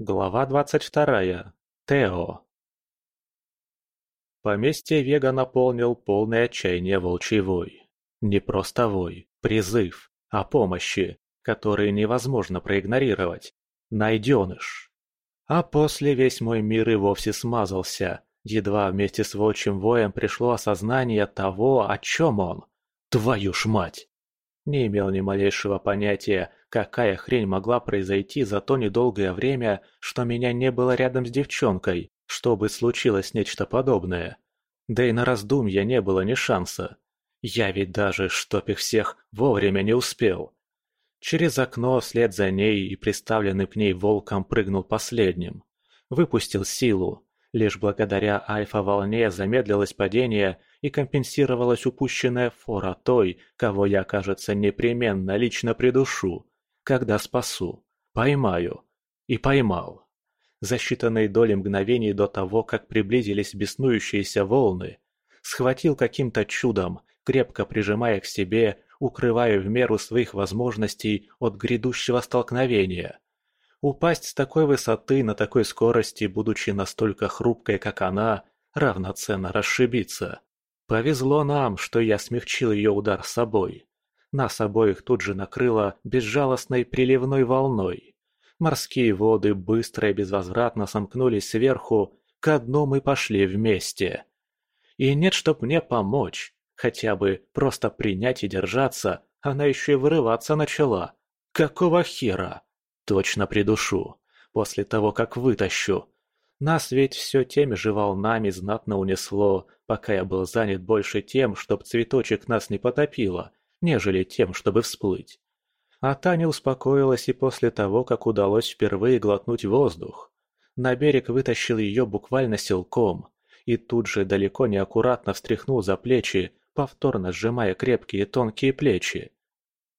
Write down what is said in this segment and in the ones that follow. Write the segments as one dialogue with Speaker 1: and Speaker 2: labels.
Speaker 1: Глава двадцать вторая. Тео. Поместье Вега наполнил полное отчаяние волчий вой. Не просто вой, призыв, о помощи, который невозможно проигнорировать. Найденыш. А после весь мой мир и вовсе смазался, едва вместе с волчьим воем пришло осознание того, о чем он. Твою ж мать! Не имел ни малейшего понятия, какая хрень могла произойти за то недолгое время, что меня не было рядом с девчонкой, чтобы случилось нечто подобное. Да и на раздумья не было ни шанса. Я ведь даже, чтоб их всех, вовремя не успел. Через окно вслед за ней и приставленный к ней волком прыгнул последним. Выпустил силу. Лишь благодаря альфа-волне замедлилось падение и компенсировалась упущенная фора той, кого я, кажется, непременно лично придушу, когда спасу, поймаю. И поймал. За считанные доли мгновений до того, как приблизились беснующиеся волны, схватил каким-то чудом, крепко прижимая к себе, укрывая в меру своих возможностей от грядущего столкновения. Упасть с такой высоты на такой скорости, будучи настолько хрупкой, как она, равноценно расшибиться. Повезло нам, что я смягчил ее удар с собой. Нас обоих тут же накрыло безжалостной приливной волной. Морские воды быстро и безвозвратно сомкнулись сверху, к дну мы пошли вместе. И нет, чтоб мне помочь, хотя бы просто принять и держаться, она еще и вырываться начала. Какого хера? Точно придушу. После того, как вытащу. Нас ведь все теми же волнами знатно унесло, пока я был занят больше тем, чтоб цветочек нас не потопило, нежели тем, чтобы всплыть. А Таня успокоилась и после того, как удалось впервые глотнуть воздух. На берег вытащил ее буквально силком, и тут же далеко неаккуратно встряхнул за плечи, повторно сжимая крепкие тонкие плечи.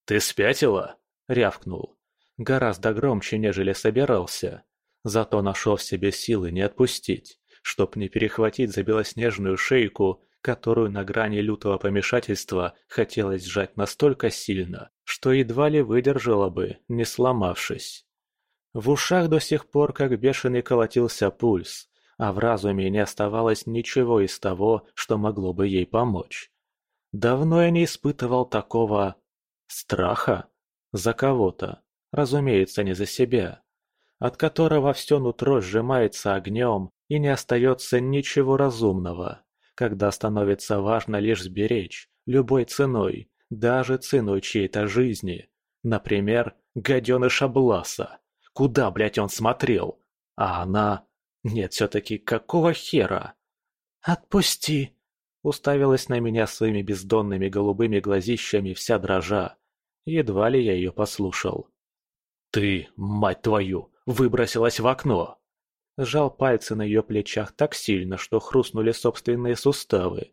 Speaker 1: «Ты спятила?» — рявкнул. Гораздо громче, нежели собирался. Зато нашел в себе силы не отпустить, чтоб не перехватить за белоснежную шейку, которую на грани лютого помешательства хотелось сжать настолько сильно, что едва ли выдержала бы, не сломавшись. В ушах до сих пор как бешеный колотился пульс, а в разуме не оставалось ничего из того, что могло бы ей помочь. Давно я не испытывал такого... страха. За кого-то. Разумеется, не за себя от которого все нутро сжимается огнем и не остается ничего разумного, когда становится важно лишь сберечь, любой ценой, даже ценой чьей-то жизни. Например, гаденыша Бласа. Куда, блядь, он смотрел? А она... Нет, все-таки какого хера? «Отпусти!» Уставилась на меня своими бездонными голубыми глазищами вся дрожа. Едва ли я ее послушал. «Ты, мать твою, выбросилась в окно!» Сжал пальцы на ее плечах так сильно, что хрустнули собственные суставы.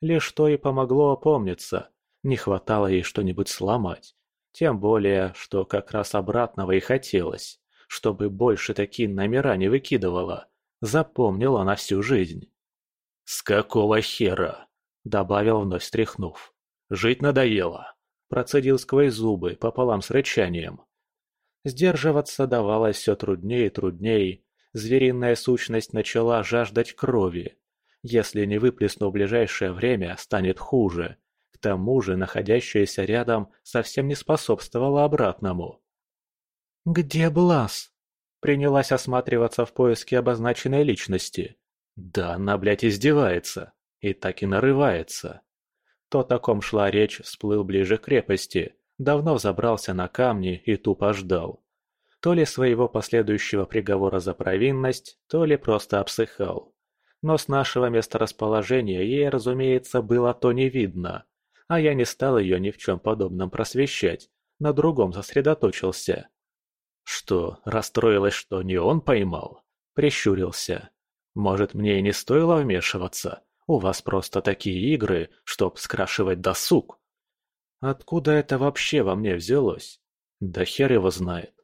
Speaker 1: Лишь то и помогло опомниться. Не хватало ей что-нибудь сломать. Тем более, что как раз обратного и хотелось, чтобы больше такие номера не выкидывала. Запомнила на всю жизнь. «С какого хера?» — добавил вновь стряхнув. «Жить надоело», — процедил сквозь зубы пополам с рычанием. Сдерживаться давалось все труднее и труднее. Звериная сущность начала жаждать крови. Если не выплесну в ближайшее время, станет хуже. К тому же находящаяся рядом совсем не способствовала обратному. «Где Блас?» Принялась осматриваться в поиске обозначенной личности. Да она, блядь, издевается. И так и нарывается. То, о ком шла речь, всплыл ближе к крепости, давно взобрался на камни и тупо ждал. То ли своего последующего приговора за провинность, то ли просто обсыхал. Но с нашего месторасположения ей, разумеется, было то не видно, а я не стал ее ни в чем подобном просвещать, на другом сосредоточился. Что, расстроилась, что не он поймал? Прищурился. Может, мне и не стоило вмешиваться? У вас просто такие игры, чтоб скрашивать досуг. Откуда это вообще во мне взялось? Да хер его знает.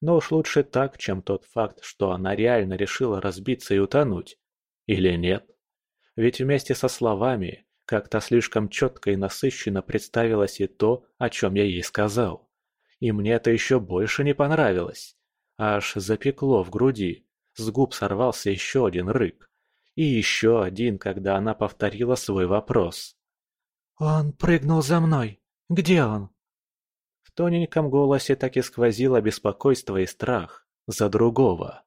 Speaker 1: Но уж лучше так, чем тот факт, что она реально решила разбиться и утонуть. Или нет? Ведь вместе со словами как-то слишком четко и насыщенно представилось и то, о чем я ей сказал. И мне это еще больше не понравилось. Аж запекло в груди. С губ сорвался еще один рык. И еще один, когда она повторила свой вопрос.
Speaker 2: «Он прыгнул за мной. Где он?»
Speaker 1: В тоненьком голосе так и сквозило беспокойство и страх. За другого.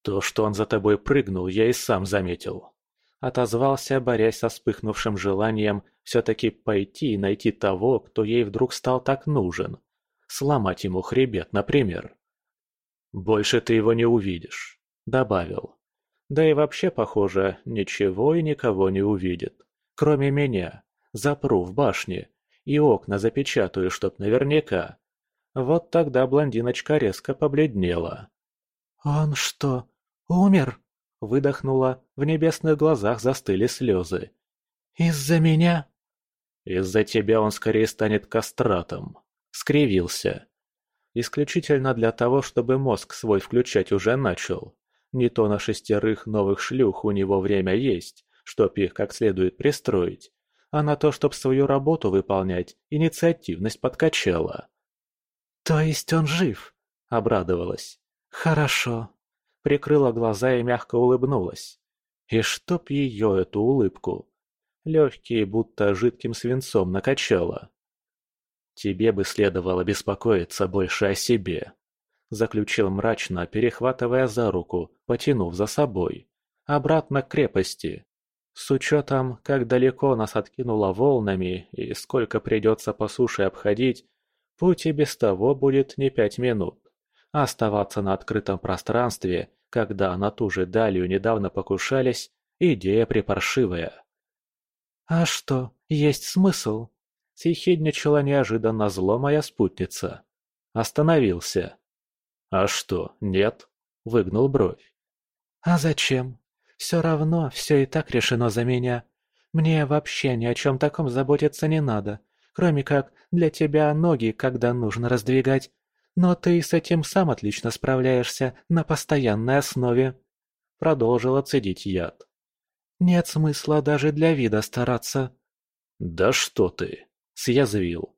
Speaker 1: То, что он за тобой прыгнул, я и сам заметил. Отозвался, борясь со вспыхнувшим желанием все-таки пойти и найти того, кто ей вдруг стал так нужен. Сломать ему хребет, например. «Больше ты его не увидишь», — добавил. «Да и вообще, похоже, ничего и никого не увидит. Кроме меня. Запру в башне. И окна запечатаю, чтоб наверняка». Вот тогда блондиночка резко побледнела.
Speaker 2: «Он что, умер?»
Speaker 1: — выдохнула, в небесных глазах застыли слезы.
Speaker 2: «Из-за меня?»
Speaker 1: «Из-за тебя он скорее станет кастратом», — скривился. Исключительно для того, чтобы мозг свой включать уже начал. Не то на шестерых новых шлюх у него время есть, чтоб их как следует пристроить, а на то, чтоб свою работу выполнять, инициативность подкачала.
Speaker 2: «То есть он жив?» — обрадовалась. «Хорошо».
Speaker 1: Прикрыла глаза и мягко улыбнулась. И чтоб ее эту улыбку. Легкие будто жидким свинцом накачала. «Тебе бы следовало беспокоиться больше о себе», — заключил мрачно, перехватывая за руку, потянув за собой. «Обратно к крепости. С учетом, как далеко нас откинуло волнами и сколько придется по суше обходить, путь и без того будет не пять минут. А оставаться на открытом пространстве, когда на ту же далью недавно покушались, идея припаршивая».
Speaker 2: «А что, есть смысл?»
Speaker 1: Съехидничала неожиданно зло моя спутница. Остановился. «А что, нет?» — выгнул бровь.
Speaker 2: «А зачем? Все равно все и так решено за меня. Мне вообще ни о чем таком заботиться не надо, кроме как для тебя ноги, когда нужно раздвигать. Но ты с этим сам отлично справляешься на постоянной основе».
Speaker 1: Продолжила цедить яд.
Speaker 2: «Нет смысла даже для вида стараться».
Speaker 1: «Да что ты!» Съязвил.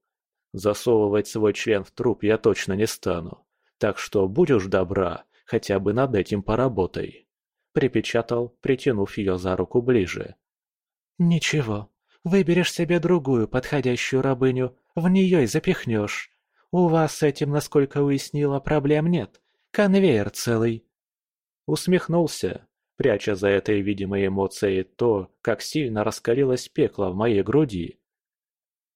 Speaker 1: Засовывать свой член в труп я точно не стану. Так что будь уж добра, хотя бы над этим поработай. Припечатал, притянув ее за руку ближе.
Speaker 2: «Ничего, выберешь себе другую подходящую рабыню, в нее и запихнешь. У вас с этим, насколько уяснила, проблем нет. Конвейер целый».
Speaker 1: Усмехнулся, пряча за этой видимой эмоцией то, как сильно раскалилось пекло в моей груди.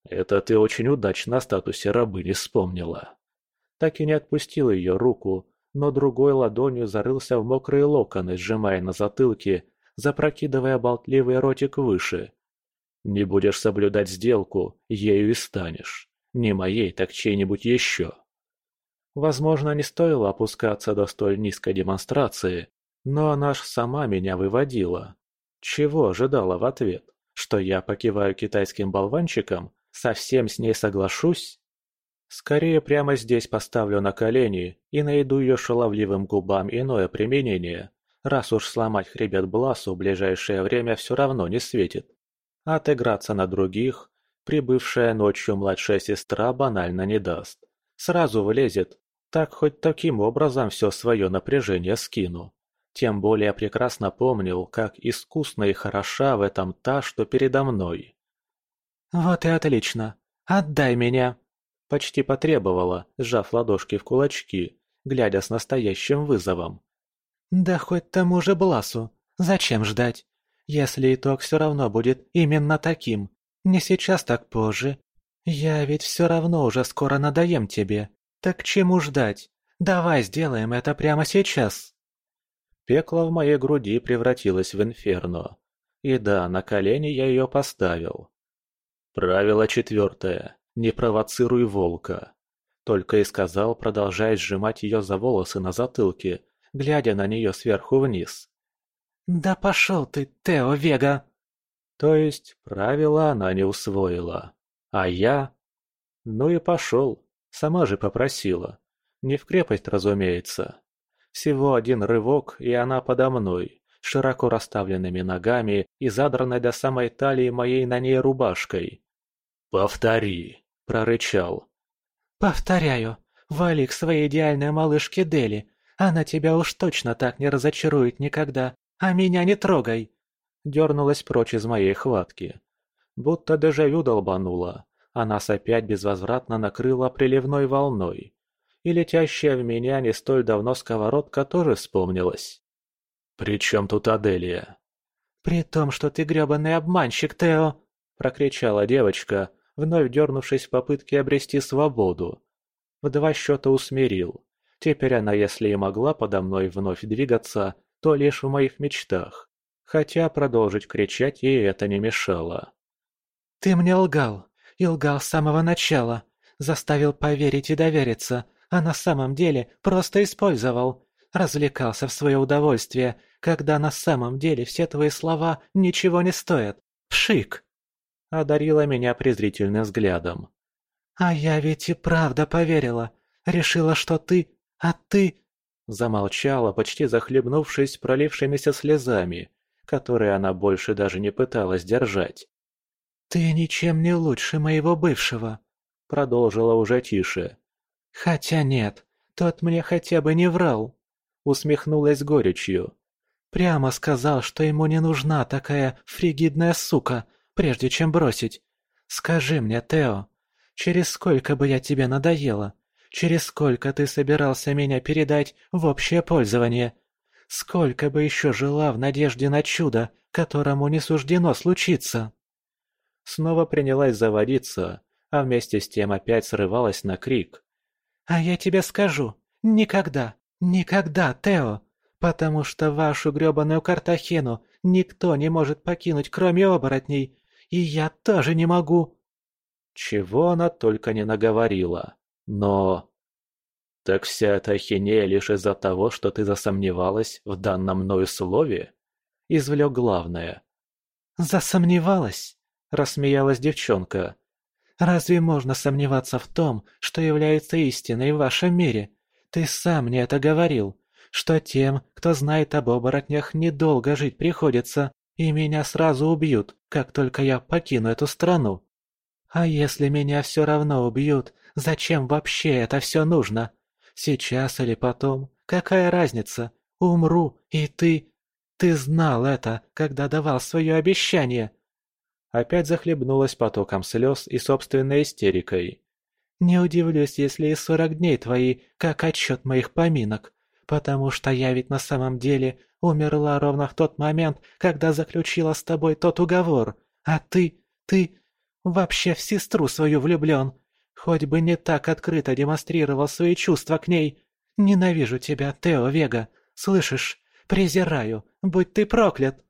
Speaker 1: Это ты очень удачно о статусе рабыни вспомнила. Так и не отпустил ее руку, но другой ладонью зарылся в мокрые локоны, сжимая на затылке, запрокидывая болтливый ротик выше. Не будешь соблюдать сделку, ею и станешь. Не моей, так чьей-нибудь еще. Возможно, не стоило опускаться до столь низкой демонстрации, но она ж сама меня выводила. Чего ожидала в ответ? Что я покиваю китайским болванчиком Совсем с ней соглашусь? Скорее прямо здесь поставлю на колени и найду ее шаловливым губам иное применение, раз уж сломать хребет Бласу в ближайшее время все равно не светит. отыграться на других прибывшая ночью младшая сестра банально не даст. Сразу влезет, так хоть таким образом все свое напряжение скину. Тем более прекрасно помнил, как искусно и хороша в этом та, что передо мной.
Speaker 2: «Вот и отлично. Отдай меня!»
Speaker 1: Почти потребовала, сжав ладошки в кулачки, глядя с настоящим вызовом.
Speaker 2: «Да хоть тому же Бласу. Зачем ждать? Если итог все равно будет именно таким. Не сейчас, так позже. Я ведь все равно уже скоро надоем тебе. Так чему ждать? Давай сделаем это прямо сейчас!»
Speaker 1: Пекло в моей груди превратилось в инферно. И да, на колени я ее поставил. Правило четвертое. Не провоцируй волка. Только и сказал, продолжая сжимать ее за волосы на затылке, глядя на нее сверху вниз.
Speaker 2: «Да пошел ты, Тео Вега!»
Speaker 1: То есть правила она не усвоила. А я? Ну и пошел. Сама же попросила. Не в крепость, разумеется. Всего один рывок, и она подо мной, широко расставленными ногами и задранной до самой талии моей на ней рубашкой. «Повтори!» – прорычал.
Speaker 2: «Повторяю. Вали к своей идеальной малышке Дели. Она тебя уж точно так не разочарует никогда. А меня не трогай!» Дернулась прочь из моей хватки. Будто дежавю долбанула. А нас опять безвозвратно накрыла приливной волной. И летящая в меня не столь давно сковородка тоже вспомнилась. «При чем тут Аделия?»
Speaker 3: «При том, что ты грёбаный обманщик, Тео!» – прокричала девочка, вновь дернувшись в попытке обрести свободу.
Speaker 1: В два счета усмирил. Теперь она, если и могла подо мной вновь двигаться, то лишь в моих мечтах. Хотя продолжить кричать ей это не мешало.
Speaker 3: «Ты мне лгал, и лгал с самого начала. Заставил поверить и довериться, а на самом деле просто использовал. Развлекался в свое удовольствие, когда на самом деле все твои слова ничего не стоят. Пшик!»
Speaker 1: Одарила меня презрительным взглядом.
Speaker 3: «А я ведь и правда поверила. Решила, что ты... А ты...»
Speaker 1: Замолчала, почти захлебнувшись пролившимися слезами, которые она больше даже не пыталась держать.
Speaker 3: «Ты ничем не лучше моего бывшего», — продолжила уже тише. «Хотя нет, тот мне хотя бы не врал», — усмехнулась горечью. «Прямо сказал, что ему не нужна такая фригидная сука, прежде чем бросить. Скажи мне, Тео, через сколько бы я тебе надоела? Через сколько ты собирался меня передать в общее пользование? Сколько бы еще жила в надежде на чудо, которому не суждено случиться?»
Speaker 1: Снова принялась заводиться, а вместе с тем опять срывалась на крик.
Speaker 3: «А я тебе скажу, никогда, никогда, Тео, потому что вашу грёбаную Картахену никто не может покинуть, кроме оборотней, и я тоже не могу!»
Speaker 1: Чего она только не наговорила. Но... Так вся эта ахинея лишь из-за того, что ты засомневалась в данном мною слове? Извлек главное.
Speaker 3: «Засомневалась?» – рассмеялась девчонка. «Разве можно сомневаться в том, что является истиной в вашем мире? Ты сам мне это говорил, что тем, кто знает об оборотнях, недолго жить приходится, и меня сразу убьют, как только я покину эту страну. А если меня все равно убьют, зачем вообще это все нужно? Сейчас или потом, какая разница? Умру, и ты... Ты знал это, когда давал свое обещание.
Speaker 1: Опять захлебнулась потоком слез и собственной истерикой.
Speaker 3: Не удивлюсь, если и сорок дней твои, как отчет моих поминок, потому что я ведь на самом деле умерла ровно в тот момент, когда заключила с тобой тот уговор, а ты, ты вообще в сестру свою влюблен. Хоть бы не так открыто демонстрировал свои чувства к ней. Ненавижу тебя, Тео Вега. Слышишь? Презираю. Будь ты проклят.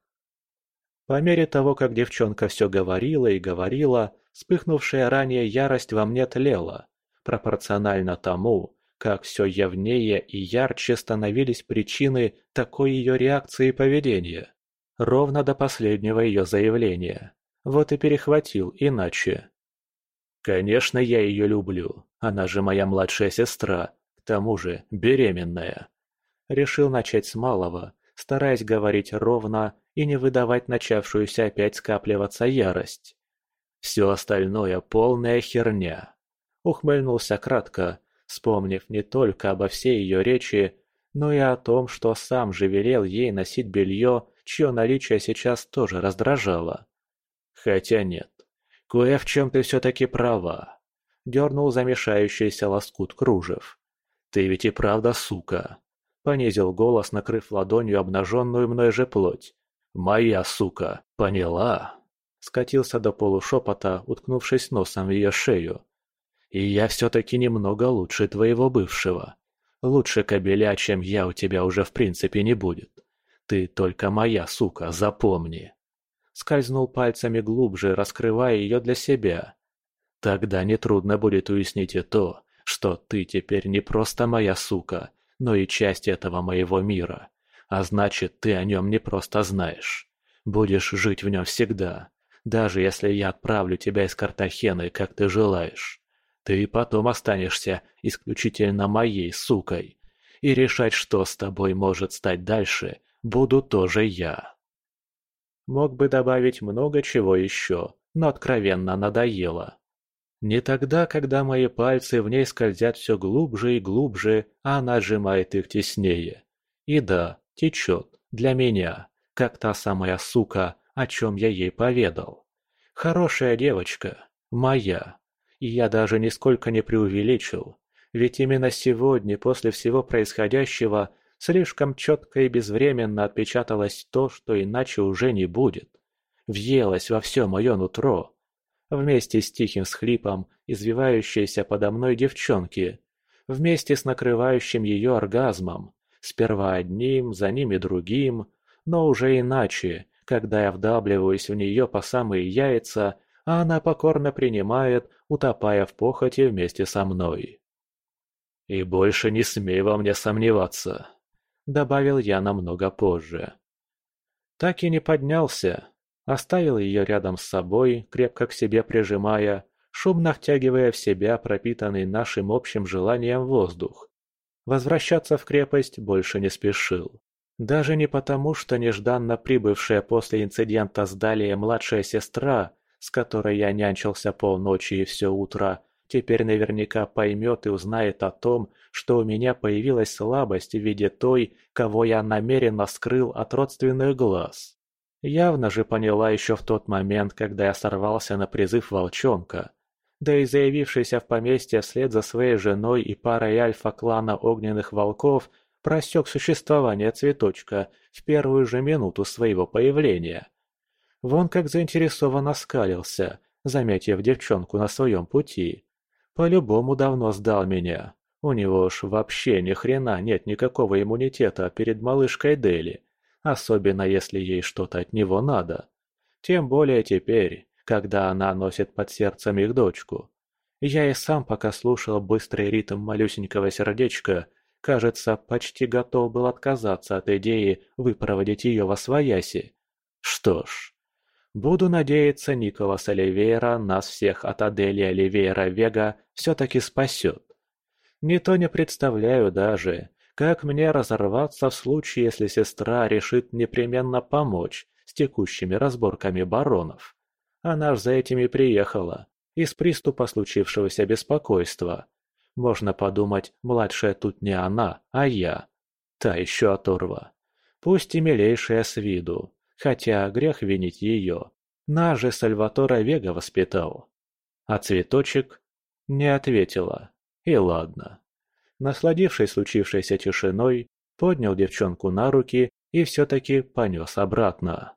Speaker 1: По мере того, как девчонка все говорила и говорила, вспыхнувшая ранее ярость во мне тлела, пропорционально тому, как все явнее и ярче становились причины такой ее реакции и поведения. Ровно до последнего ее заявления. Вот и перехватил иначе. Конечно, я ее люблю. Она же моя младшая сестра, к тому же беременная. Решил начать с малого, стараясь говорить ровно и не выдавать начавшуюся опять скапливаться ярость. Все остальное полная херня. Ухмыльнулся кратко, вспомнив не только обо всей ее речи, но и о том, что сам же велел ей носить белье, чье наличие сейчас тоже раздражало. Хотя нет, Кое в чем ты все-таки права. Дернул замешающийся лоскут кружев. Ты ведь и правда сука. Понизил голос, накрыв ладонью обнаженную мной же плоть. «Моя сука, поняла?» Скатился до полушепота, уткнувшись носом в ее шею. «И я все-таки немного лучше твоего бывшего. Лучше кобеля, чем я у тебя уже в принципе не будет. Ты только моя сука, запомни!» скользнул пальцами глубже, раскрывая ее для себя. Тогда нетрудно будет уяснить и то, что ты теперь не просто моя сука, но и часть этого моего мира. А значит, ты о нем не просто знаешь. Будешь жить в нем всегда, даже если я отправлю тебя из Картахены, как ты желаешь. Ты потом останешься исключительно моей сукой. И решать, что с тобой может стать дальше, буду тоже я. Мог бы добавить много чего еще, но откровенно надоело. Не тогда, когда мои пальцы в ней скользят все глубже и глубже, а она сжимает их теснее. И да, течет, для меня, как та самая сука, о чем я ей поведал. Хорошая девочка, моя. И я даже нисколько не преувеличил. Ведь именно сегодня, после всего происходящего, слишком четко и безвременно отпечаталось то, что иначе уже не будет. Въелось во все мое нутро вместе с тихим схлипом извивающейся подо мной девчонки, вместе с накрывающим ее оргазмом, сперва одним, за ними другим, но уже иначе, когда я вдавливаюсь в нее по самые яйца, а она покорно принимает, утопая в похоти вместе со мной. «И больше не смей во мне сомневаться», — добавил я намного позже. Так и не поднялся, Оставил ее рядом с собой, крепко к себе прижимая, шумно втягивая в себя пропитанный нашим общим желанием воздух. Возвращаться в крепость больше не спешил. Даже не потому, что нежданно прибывшая после инцидента с Далией младшая сестра, с которой я нянчился полночи и все утро, теперь наверняка поймет и узнает о том, что у меня появилась слабость в виде той, кого я намеренно скрыл от родственных глаз. Явно же поняла еще в тот момент, когда я сорвался на призыв волчонка. Да и заявившийся в поместье вслед за своей женой и парой альфа-клана огненных волков просек существование цветочка в первую же минуту своего появления. Вон как заинтересованно скалился, заметив девчонку на своем пути. По-любому давно сдал меня. У него ж вообще ни хрена нет никакого иммунитета перед малышкой Дели особенно если ей что-то от него надо. Тем более теперь, когда она носит под сердцем их дочку. Я и сам, пока слушал быстрый ритм малюсенького сердечка, кажется, почти готов был отказаться от идеи выпроводить ее во свояси. Что ж, буду надеяться, Николас Оливейра нас всех от Адели Оливейра Вега все-таки спасет. Не то не представляю даже, как мне разорваться в случае, если сестра решит непременно помочь с текущими разборками баронов? Она ж за этими приехала, из приступа случившегося беспокойства. Можно подумать, младшая тут не она, а я. Та еще оторва. Пусть и милейшая с виду, хотя грех винить ее. Нас же Сальватора Вега воспитал. А цветочек не ответила. И ладно насладившись случившейся тишиной, поднял девчонку на руки и все-таки понес обратно.